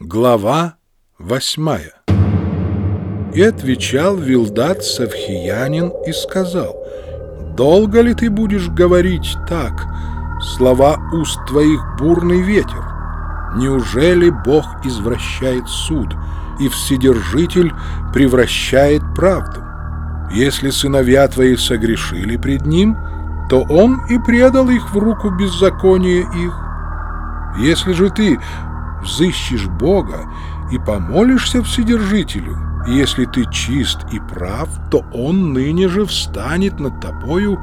Глава восьмая И отвечал Вилдат Савхиянин и сказал, «Долго ли ты будешь говорить так? Слова уст твоих бурный ветер. Неужели Бог извращает суд, и Вседержитель превращает правду? Если сыновья твои согрешили пред Ним, то Он и предал их в руку беззакония их. Если же ты взыщешь Бога и помолишься Вседержителю, если ты чист и прав, то Он ныне же встанет над тобою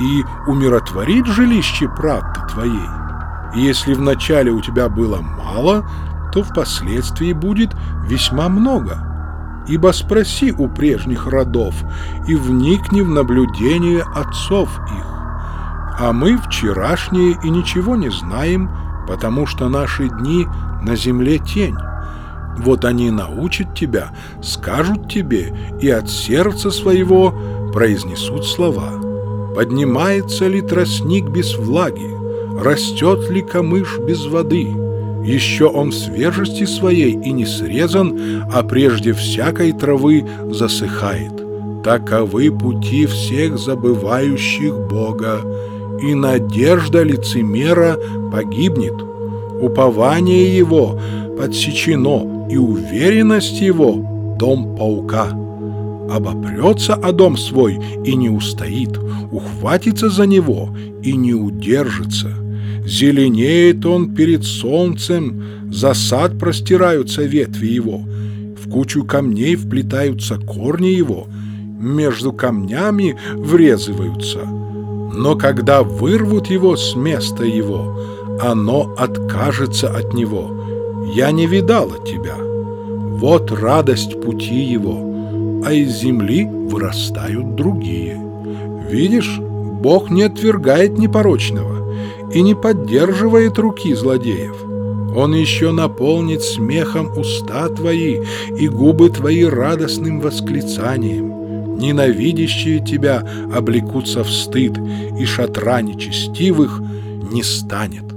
и умиротворит жилище правды твоей. И если вначале у тебя было мало, то впоследствии будет весьма много. Ибо спроси у прежних родов и вникни в наблюдение отцов их. А мы вчерашние и ничего не знаем, потому что наши дни на земле тень. Вот они научат тебя, скажут тебе и от сердца своего произнесут слова. Поднимается ли тростник без влаги, растет ли камыш без воды? Еще он в свежести своей и не срезан, а прежде всякой травы засыхает. Таковы пути всех забывающих Бога, и надежда лицемера погибнет. Упование его подсечено, и уверенность его — дом паука. Обопрется о дом свой и не устоит, ухватится за него и не удержится. Зеленеет он перед солнцем, за сад простираются ветви его, в кучу камней вплетаются корни его, между камнями врезываются. Но когда вырвут его с места его, оно откажется от него. Я не видала тебя. Вот радость пути его, а из земли вырастают другие. Видишь, Бог не отвергает непорочного и не поддерживает руки злодеев. Он еще наполнит смехом уста твои и губы твои радостным восклицанием. Ненавидящие тебя облекутся в стыд, и шатра нечестивых не станет.